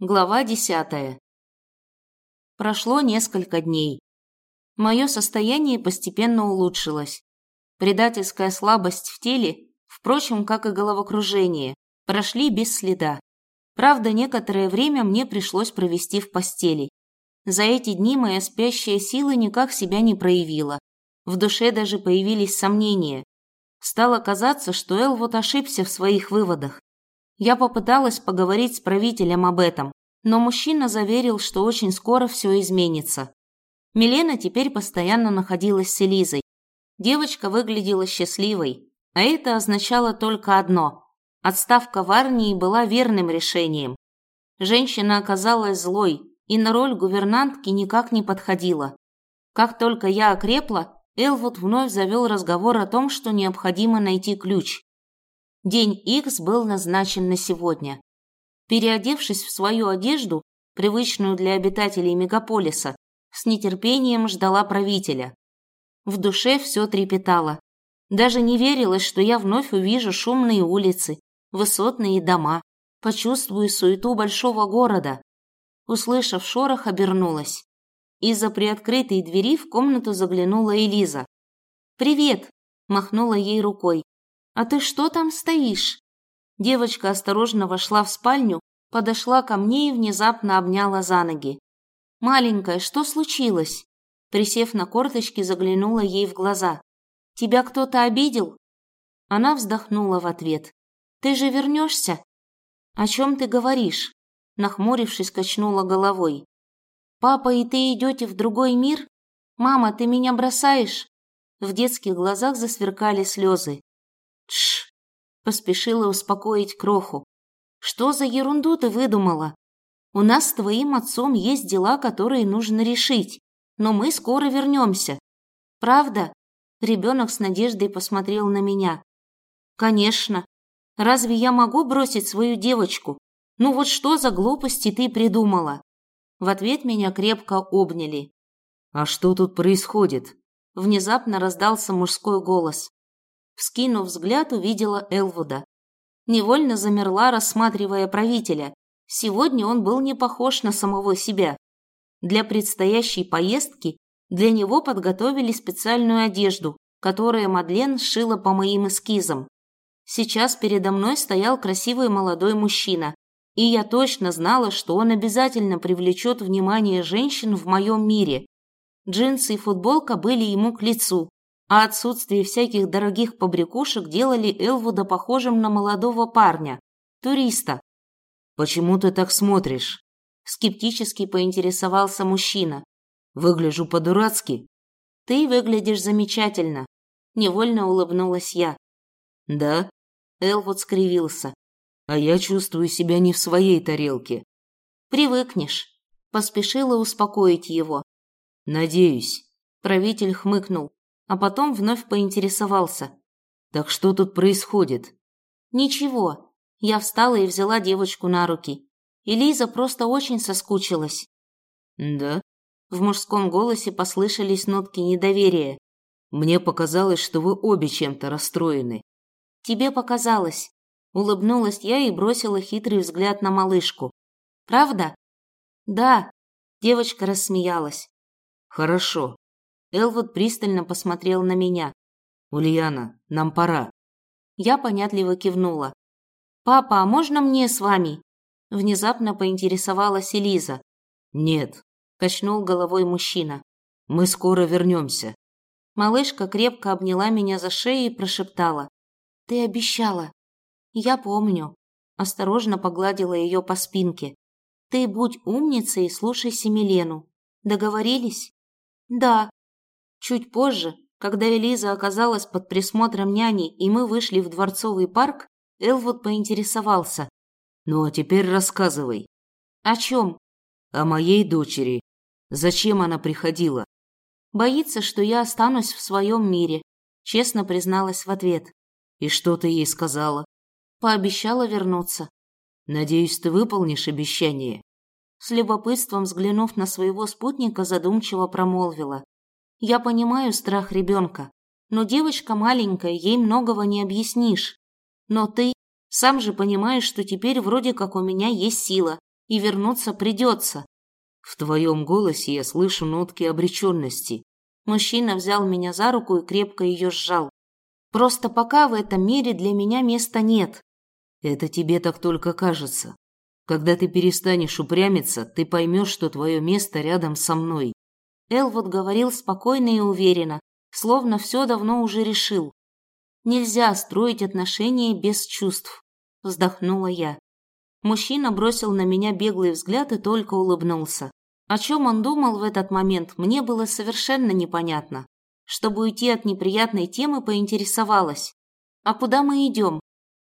Глава десятая. Прошло несколько дней. Мое состояние постепенно улучшилось. Предательская слабость в теле, впрочем, как и головокружение, прошли без следа. Правда, некоторое время мне пришлось провести в постели. За эти дни моя спящая сила никак себя не проявила. В душе даже появились сомнения. Стало казаться, что Элвуд ошибся в своих выводах. Я попыталась поговорить с правителем об этом, но мужчина заверил, что очень скоро все изменится. Милена теперь постоянно находилась с Элизой. Девочка выглядела счастливой, а это означало только одно – отставка в армии была верным решением. Женщина оказалась злой и на роль гувернантки никак не подходила. Как только я окрепла, Элвуд вновь завел разговор о том, что необходимо найти ключ. День Х был назначен на сегодня. Переодевшись в свою одежду, привычную для обитателей мегаполиса, с нетерпением ждала правителя. В душе все трепетало. Даже не верилось, что я вновь увижу шумные улицы, высотные дома, почувствую суету большого города. Услышав шорох, обернулась. Из-за приоткрытой двери в комнату заглянула Элиза. «Привет!» – махнула ей рукой. «А ты что там стоишь?» Девочка осторожно вошла в спальню, подошла ко мне и внезапно обняла за ноги. «Маленькая, что случилось?» Присев на корточки, заглянула ей в глаза. «Тебя кто-то обидел?» Она вздохнула в ответ. «Ты же вернешься?» «О чем ты говоришь?» Нахмурившись, качнула головой. «Папа и ты идете в другой мир? Мама, ты меня бросаешь?» В детских глазах засверкали слезы. Тш! Поспешила успокоить кроху. Что за ерунду ты выдумала? У нас с твоим отцом есть дела, которые нужно решить, но мы скоро вернемся. Правда? Ребенок с надеждой посмотрел на меня. Конечно. Разве я могу бросить свою девочку? Ну вот что за глупости ты придумала? В ответ меня крепко обняли. А что тут происходит? Внезапно раздался мужской голос. Вскинув взгляд, увидела Элвуда. Невольно замерла, рассматривая правителя. Сегодня он был не похож на самого себя. Для предстоящей поездки для него подготовили специальную одежду, которую Мадлен сшила по моим эскизам. Сейчас передо мной стоял красивый молодой мужчина, и я точно знала, что он обязательно привлечет внимание женщин в моем мире. Джинсы и футболка были ему к лицу, а отсутствие всяких дорогих побрякушек делали Элвуда похожим на молодого парня, туриста. «Почему ты так смотришь?» Скептически поинтересовался мужчина. «Выгляжу по-дурацки?» «Ты выглядишь замечательно», – невольно улыбнулась я. «Да?» Элвуд скривился. «А я чувствую себя не в своей тарелке». «Привыкнешь», – поспешила успокоить его. «Надеюсь». Правитель хмыкнул а потом вновь поинтересовался. «Так что тут происходит?» «Ничего». Я встала и взяла девочку на руки. И Лиза просто очень соскучилась. «Да?» В мужском голосе послышались нотки недоверия. «Мне показалось, что вы обе чем-то расстроены». «Тебе показалось». Улыбнулась я и бросила хитрый взгляд на малышку. «Правда?» «Да». Девочка рассмеялась. «Хорошо. Элвуд пристально посмотрел на меня. «Ульяна, нам пора». Я понятливо кивнула. «Папа, а можно мне с вами?» Внезапно поинтересовалась Элиза. «Нет», – качнул головой мужчина. «Мы скоро вернемся». Малышка крепко обняла меня за шею и прошептала. «Ты обещала». «Я помню». Осторожно погладила ее по спинке. «Ты будь умницей и слушайся Милену. Договорились?» «Да», Чуть позже, когда Элиза оказалась под присмотром няни и мы вышли в дворцовый парк, Элвуд поинтересовался. «Ну а теперь рассказывай». «О чем?» «О моей дочери. Зачем она приходила?» «Боится, что я останусь в своем мире», честно призналась в ответ. «И что ты ей сказала?» «Пообещала вернуться». «Надеюсь, ты выполнишь обещание?» С любопытством взглянув на своего спутника, задумчиво промолвила. Я понимаю страх ребенка, но девочка маленькая, ей многого не объяснишь. Но ты сам же понимаешь, что теперь вроде как у меня есть сила, и вернуться придется. В твоем голосе я слышу нотки обреченности. Мужчина взял меня за руку и крепко ее сжал. Просто пока в этом мире для меня места нет. Это тебе так только кажется. Когда ты перестанешь упрямиться, ты поймешь, что твое место рядом со мной. Элвуд говорил спокойно и уверенно, словно все давно уже решил. Нельзя строить отношения без чувств, вздохнула я. Мужчина бросил на меня беглый взгляд и только улыбнулся. О чем он думал в этот момент, мне было совершенно непонятно. Чтобы уйти от неприятной темы, поинтересовалась. «А куда мы идем?»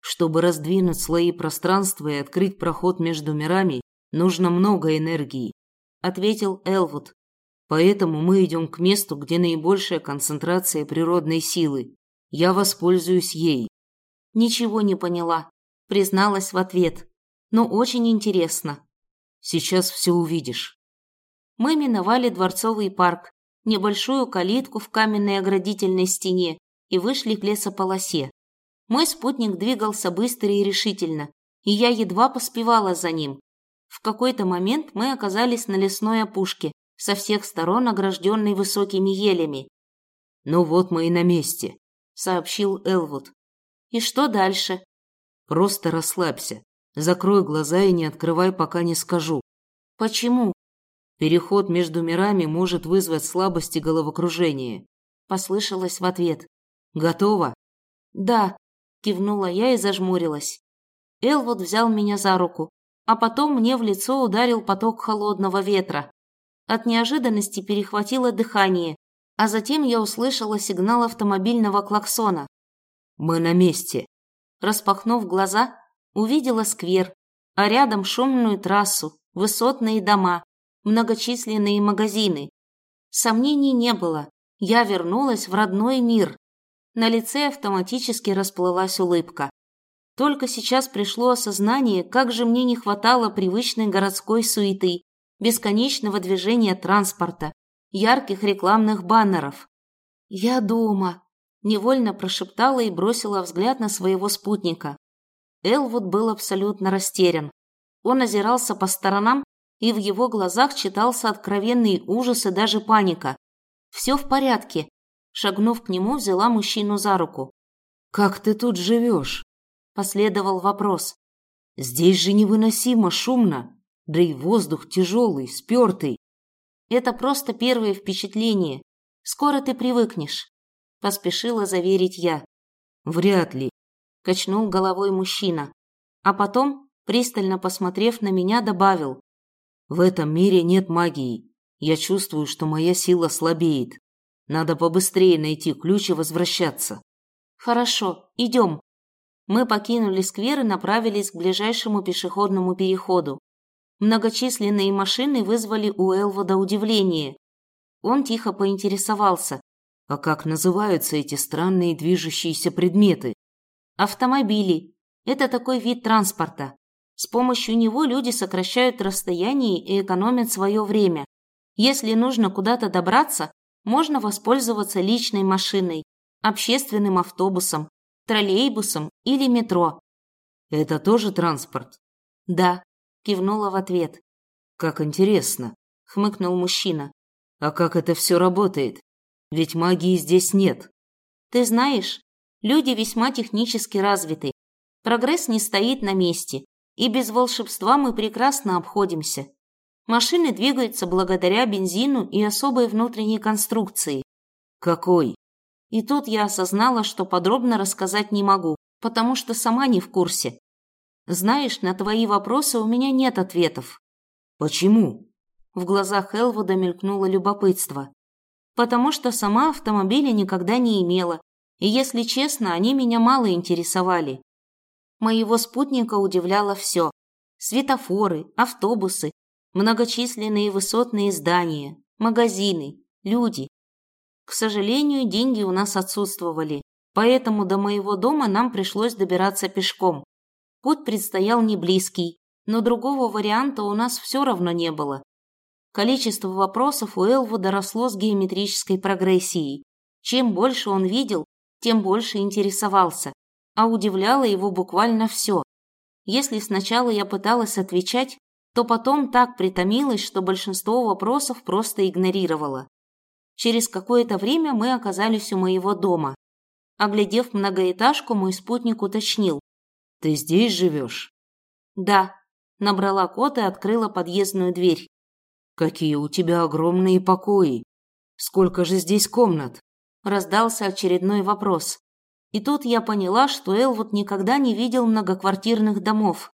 Чтобы раздвинуть слои пространства и открыть проход между мирами, нужно много энергии, ответил Элвуд. Поэтому мы идем к месту, где наибольшая концентрация природной силы. Я воспользуюсь ей. Ничего не поняла, призналась в ответ. Но очень интересно. Сейчас все увидишь. Мы миновали дворцовый парк, небольшую калитку в каменной оградительной стене и вышли к лесополосе. Мой спутник двигался быстро и решительно, и я едва поспевала за ним. В какой-то момент мы оказались на лесной опушке, со всех сторон огражденной высокими елями. «Ну вот мы и на месте», — сообщил Элвуд. «И что дальше?» «Просто расслабься. Закрой глаза и не открывай, пока не скажу». «Почему?» «Переход между мирами может вызвать слабость и головокружение», — послышалось в ответ. «Готово?» «Да», — кивнула я и зажмурилась. Элвуд взял меня за руку, а потом мне в лицо ударил поток холодного ветра. От неожиданности перехватило дыхание, а затем я услышала сигнал автомобильного клаксона. «Мы на месте!» Распахнув глаза, увидела сквер, а рядом шумную трассу, высотные дома, многочисленные магазины. Сомнений не было, я вернулась в родной мир. На лице автоматически расплылась улыбка. Только сейчас пришло осознание, как же мне не хватало привычной городской суеты, бесконечного движения транспорта, ярких рекламных баннеров. «Я дома», – невольно прошептала и бросила взгляд на своего спутника. Элвуд был абсолютно растерян. Он озирался по сторонам, и в его глазах читался откровенный ужас и даже паника. «Все в порядке», – шагнув к нему, взяла мужчину за руку. «Как ты тут живешь?» – последовал вопрос. «Здесь же невыносимо шумно да и воздух тяжелый, спертый. Это просто первое впечатление. Скоро ты привыкнешь, поспешила заверить я. Вряд ли, качнул головой мужчина, а потом, пристально посмотрев на меня, добавил: В этом мире нет магии. Я чувствую, что моя сила слабеет. Надо побыстрее найти ключ и возвращаться. Хорошо, идем. Мы покинули сквер и направились к ближайшему пешеходному переходу. Многочисленные машины вызвали у Элвода удивление. Он тихо поинтересовался. «А как называются эти странные движущиеся предметы?» «Автомобили. Это такой вид транспорта. С помощью него люди сокращают расстояние и экономят свое время. Если нужно куда-то добраться, можно воспользоваться личной машиной, общественным автобусом, троллейбусом или метро. Это тоже транспорт? Да, кивнула в ответ. Как интересно, хмыкнул мужчина. А как это все работает? Ведь магии здесь нет. Ты знаешь, люди весьма технически развиты. Прогресс не стоит на месте, и без волшебства мы прекрасно обходимся. Машины двигаются благодаря бензину и особой внутренней конструкции. Какой? И тут я осознала, что подробно рассказать не могу, потому что сама не в курсе. Знаешь, на твои вопросы у меня нет ответов. Почему? В глазах Элвуда мелькнуло любопытство. Потому что сама автомобиля никогда не имела, и, если честно, они меня мало интересовали. Моего спутника удивляло все. Светофоры, автобусы, многочисленные высотные здания, магазины, люди. К сожалению, деньги у нас отсутствовали, поэтому до моего дома нам пришлось добираться пешком. Путь предстоял не близкий, но другого варианта у нас все равно не было. Количество вопросов у Элвуда росло с геометрической прогрессией. Чем больше он видел, тем больше интересовался, а удивляло его буквально все. Если сначала я пыталась отвечать, то потом так притомилась, что большинство вопросов просто игнорировала. Через какое-то время мы оказались у моего дома. Оглядев многоэтажку, мой спутник уточнил. «Ты здесь живешь?» «Да», – набрала код и открыла подъездную дверь. «Какие у тебя огромные покои! Сколько же здесь комнат?» – раздался очередной вопрос. И тут я поняла, что Элвуд никогда не видел многоквартирных домов.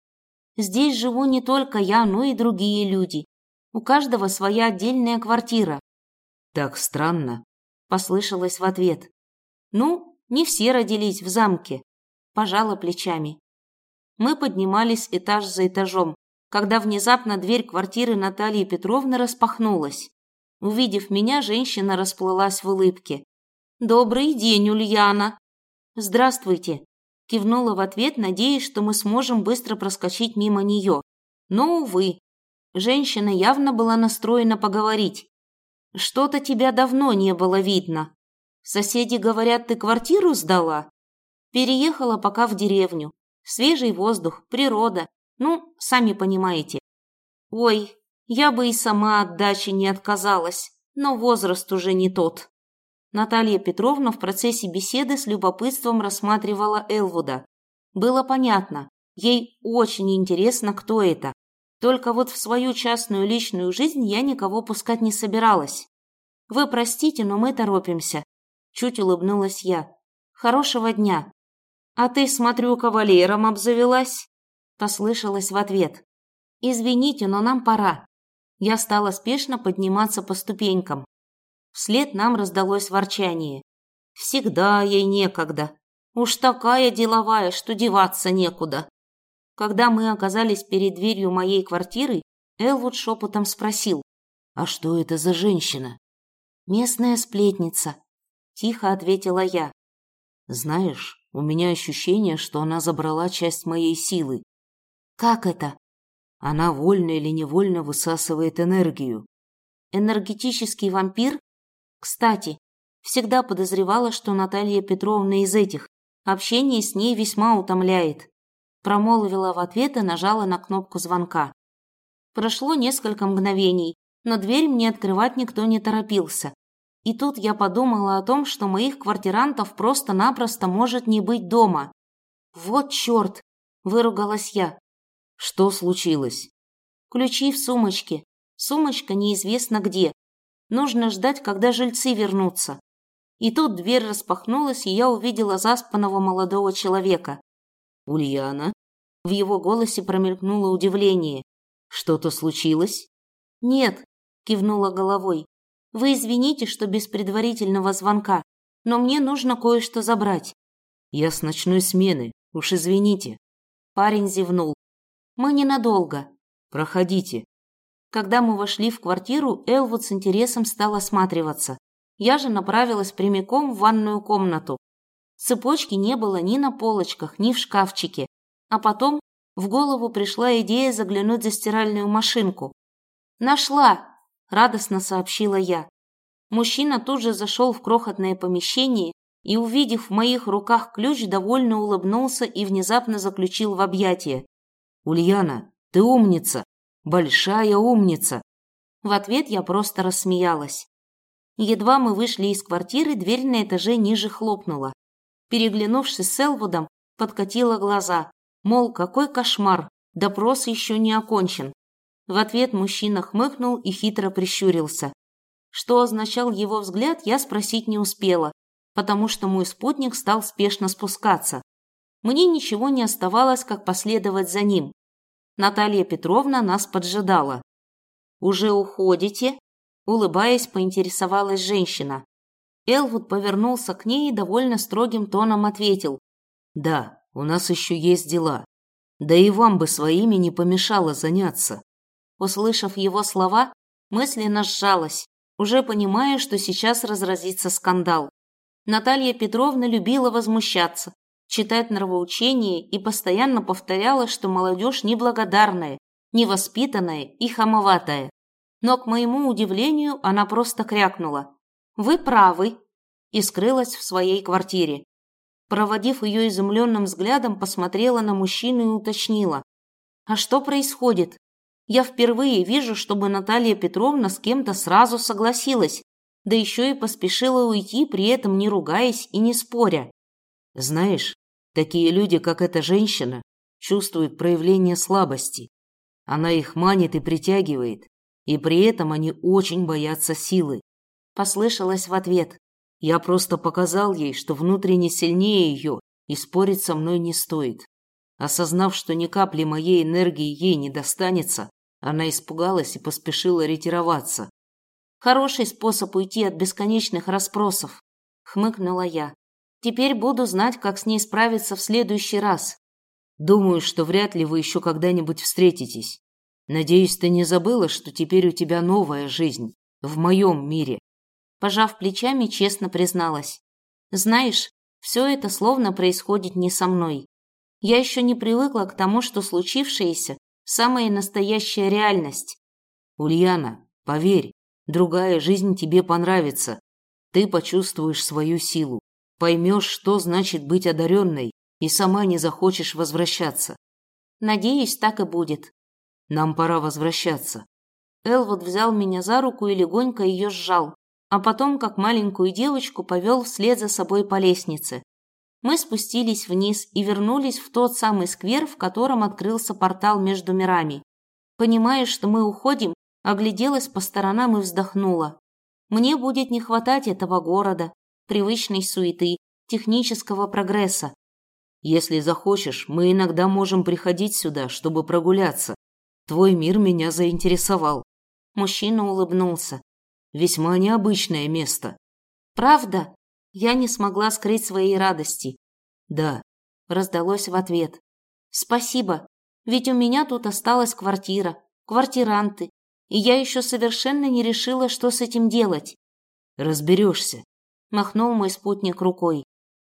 Здесь живу не только я, но и другие люди. У каждого своя отдельная квартира. Так странно, послышалось в ответ. Ну, не все родились в замке. Пожала плечами. Мы поднимались этаж за этажом, когда внезапно дверь квартиры Натальи Петровны распахнулась. Увидев меня, женщина расплылась в улыбке. «Добрый день, Ульяна!» «Здравствуйте!» Кивнула в ответ, надеясь, что мы сможем быстро проскочить мимо нее. Но, увы, женщина явно была настроена поговорить. «Что-то тебя давно не было видно. Соседи говорят, ты квартиру сдала?» Переехала пока в деревню. Свежий воздух, природа. Ну, сами понимаете. Ой, я бы и сама от дачи не отказалась, но возраст уже не тот. Наталья Петровна в процессе беседы с любопытством рассматривала Элвуда. Было понятно, ей очень интересно, кто это. Только вот в свою частную личную жизнь я никого пускать не собиралась. Вы простите, но мы торопимся. Чуть улыбнулась я. Хорошего дня. А ты, смотрю, кавалером обзавелась? Послышалось в ответ. Извините, но нам пора. Я стала спешно подниматься по ступенькам. Вслед нам раздалось ворчание. Всегда ей некогда. Уж такая деловая, что деваться некуда. Когда мы оказались перед дверью моей квартиры, Элвуд шепотом спросил. «А что это за женщина?» «Местная сплетница», – тихо ответила я. «Знаешь, у меня ощущение, что она забрала часть моей силы». «Как это?» Она вольно или невольно высасывает энергию. «Энергетический вампир?» Кстати, всегда подозревала, что Наталья Петровна из этих. Общение с ней весьма утомляет. Промолвила в ответ и нажала на кнопку звонка. Прошло несколько мгновений, но дверь мне открывать никто не торопился. И тут я подумала о том, что моих квартирантов просто-напросто может не быть дома. «Вот черт!» – выругалась я. «Что случилось?» «Ключи в сумочке. Сумочка неизвестно где. Нужно ждать, когда жильцы вернутся. И тут дверь распахнулась, и я увидела заспанного молодого человека. «Ульяна?» В его голосе промелькнуло удивление. «Что-то случилось?» «Нет», – кивнула головой. «Вы извините, что без предварительного звонка, но мне нужно кое-что забрать». «Я с ночной смены, уж извините». Парень зевнул. «Мы ненадолго». «Проходите». Когда мы вошли в квартиру, Элвуд с интересом стал осматриваться. Я же направилась прямиком в ванную комнату. Цепочки не было ни на полочках, ни в шкафчике. А потом в голову пришла идея заглянуть за стиральную машинку. «Нашла!» – радостно сообщила я. Мужчина тут же зашел в крохотное помещение и, увидев в моих руках ключ, довольно улыбнулся и внезапно заключил в объятия. «Ульяна, ты умница!» Большая умница!» В ответ я просто рассмеялась. Едва мы вышли из квартиры, дверь на этаже ниже хлопнула. Переглянувшись с Элвудом, подкатила глаза. Мол, какой кошмар, допрос еще не окончен. В ответ мужчина хмыкнул и хитро прищурился. Что означал его взгляд, я спросить не успела, потому что мой спутник стал спешно спускаться. Мне ничего не оставалось, как последовать за ним. Наталья Петровна нас поджидала. «Уже уходите?» Улыбаясь, поинтересовалась женщина. Элвуд повернулся к ней и довольно строгим тоном ответил. «Да, у нас еще есть дела. Да и вам бы своими не помешало заняться». Услышав его слова, мысленно сжалась, уже понимая, что сейчас разразится скандал. Наталья Петровна любила возмущаться, читать нравоучения и постоянно повторяла, что молодежь неблагодарная, невоспитанная и хамоватая. Но, к моему удивлению, она просто крякнула. «Вы правы!» и скрылась в своей квартире. Проводив ее изумленным взглядом, посмотрела на мужчину и уточнила. «А что происходит?» Я впервые вижу, чтобы Наталья Петровна с кем-то сразу согласилась, да еще и поспешила уйти, при этом не ругаясь и не споря. Знаешь, такие люди, как эта женщина, чувствуют проявление слабости. Она их манит и притягивает, и при этом они очень боятся силы. Послышалось в ответ. Я просто показал ей, что внутренне сильнее ее, и спорить со мной не стоит. Осознав, что ни капли моей энергии ей не достанется, она испугалась и поспешила ретироваться. Хороший способ уйти от бесконечных расспросов, хмыкнула я. Теперь буду знать, как с ней справиться в следующий раз. Думаю, что вряд ли вы еще когда-нибудь встретитесь. Надеюсь, ты не забыла, что теперь у тебя новая жизнь в моем мире. Пожав плечами, честно призналась. Знаешь, все это словно происходит не со мной. Я еще не привыкла к тому, что случившееся – самая настоящая реальность. Ульяна, поверь, другая жизнь тебе понравится. Ты почувствуешь свою силу, поймешь, что значит быть одаренной, и сама не захочешь возвращаться. Надеюсь, так и будет. Нам пора возвращаться. Элвуд взял меня за руку и легонько ее сжал, а потом, как маленькую девочку, повел вслед за собой по лестнице. Мы спустились вниз и вернулись в тот самый сквер, в котором открылся портал между мирами. Понимая, что мы уходим, огляделась по сторонам и вздохнула. Мне будет не хватать этого города, привычной суеты, технического прогресса. Если захочешь, мы иногда можем приходить сюда, чтобы прогуляться. Твой мир меня заинтересовал. Мужчина улыбнулся. Весьма необычное место. Правда? Я не смогла скрыть своей радости. Да, раздалось в ответ. Спасибо, ведь у меня тут осталась квартира, квартиранты, и я еще совершенно не решила, что с этим делать. Разберешься, махнул мой спутник рукой.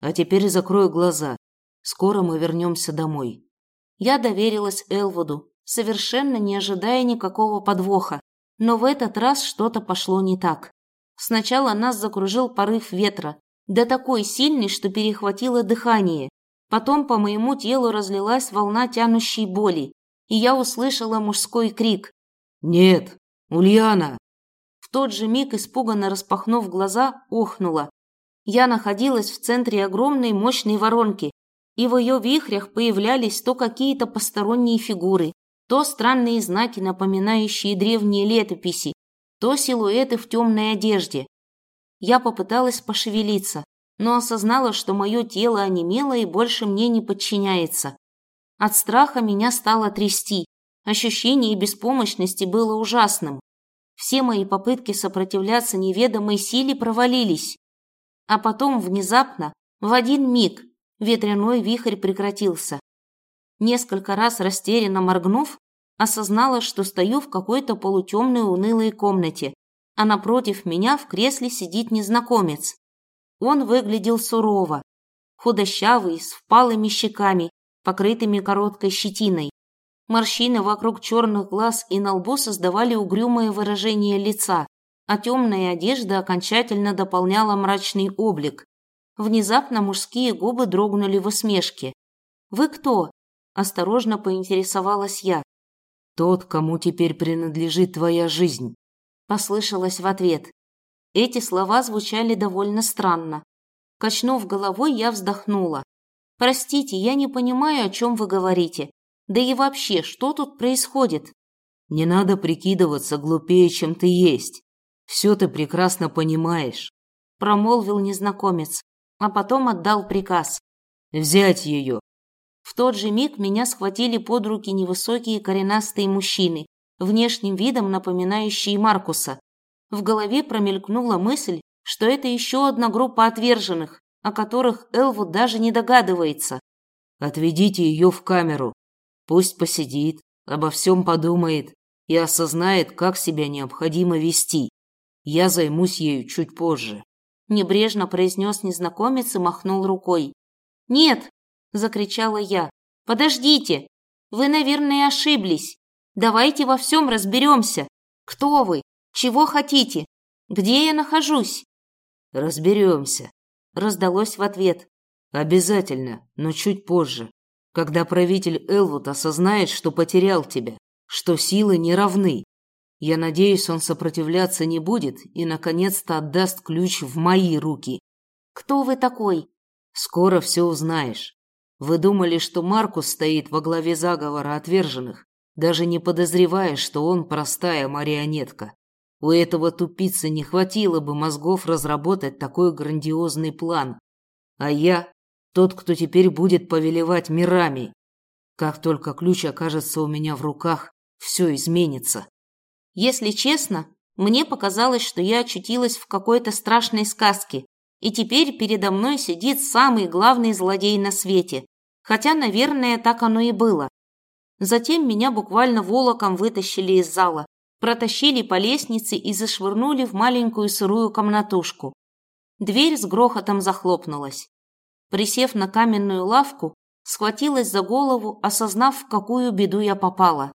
А теперь закрой глаза. Скоро мы вернемся домой. Я доверилась Элвуду, совершенно не ожидая никакого подвоха, но в этот раз что-то пошло не так. Сначала нас закружил порыв ветра, да такой сильный, что перехватило дыхание. Потом по моему телу разлилась волна тянущей боли, и я услышала мужской крик. «Нет, Ульяна!» В тот же миг, испуганно распахнув глаза, охнула. Я находилась в центре огромной мощной воронки, и в ее вихрях появлялись то какие-то посторонние фигуры, то странные знаки, напоминающие древние летописи, то силуэты в темной одежде. Я попыталась пошевелиться, но осознала, что мое тело онемело и больше мне не подчиняется. От страха меня стало трясти. Ощущение беспомощности было ужасным. Все мои попытки сопротивляться неведомой силе провалились. А потом внезапно, в один миг, ветряной вихрь прекратился. Несколько раз растерянно моргнув, осознала, что стою в какой-то полутемной унылой комнате, а напротив меня в кресле сидит незнакомец. Он выглядел сурово, худощавый, с впалыми щеками, покрытыми короткой щетиной. Морщины вокруг черных глаз и на лбу создавали угрюмое выражение лица, а темная одежда окончательно дополняла мрачный облик. Внезапно мужские губы дрогнули в усмешке. «Вы кто?» – осторожно поинтересовалась я. «Тот, кому теперь принадлежит твоя жизнь», – послышалось в ответ. Эти слова звучали довольно странно. Качнув головой, я вздохнула. «Простите, я не понимаю, о чем вы говорите. Да и вообще, что тут происходит?» «Не надо прикидываться глупее, чем ты есть. Все ты прекрасно понимаешь», – промолвил незнакомец, а потом отдал приказ. «Взять ее в тот же миг меня схватили под руки невысокие коренастые мужчины, внешним видом напоминающие Маркуса. В голове промелькнула мысль, что это еще одна группа отверженных, о которых Элвуд даже не догадывается. «Отведите ее в камеру. Пусть посидит, обо всем подумает и осознает, как себя необходимо вести. Я займусь ею чуть позже», – небрежно произнес незнакомец и махнул рукой. «Нет, – закричала я. «Подождите! Вы, наверное, ошиблись. Давайте во всем разберемся. Кто вы? Чего хотите? Где я нахожусь?» «Разберемся», – раздалось в ответ. «Обязательно, но чуть позже, когда правитель Элвуд осознает, что потерял тебя. что силы не равны. Я надеюсь, он сопротивляться не будет и, наконец-то, отдаст ключ в мои руки. Кто вы такой? Скоро все узнаешь. Вы думали, что Маркус стоит во главе заговора отверженных, даже не подозревая, что он простая марионетка. У этого тупицы не хватило бы мозгов разработать такой грандиозный план. А я тот, кто теперь будет повелевать мирами. Как только ключ окажется у меня в руках, все изменится. Если честно, мне показалось, что я очутилась в какой-то страшной сказке, и теперь передо мной сидит самый главный злодей на свете. Хотя, наверное, так оно и было. Затем меня буквально волоком вытащили из зала, протащили по лестнице и зашвырнули в маленькую сырую комнатушку. Дверь с грохотом захлопнулась. Присев на каменную лавку, схватилась за голову, осознав, в какую беду я попала.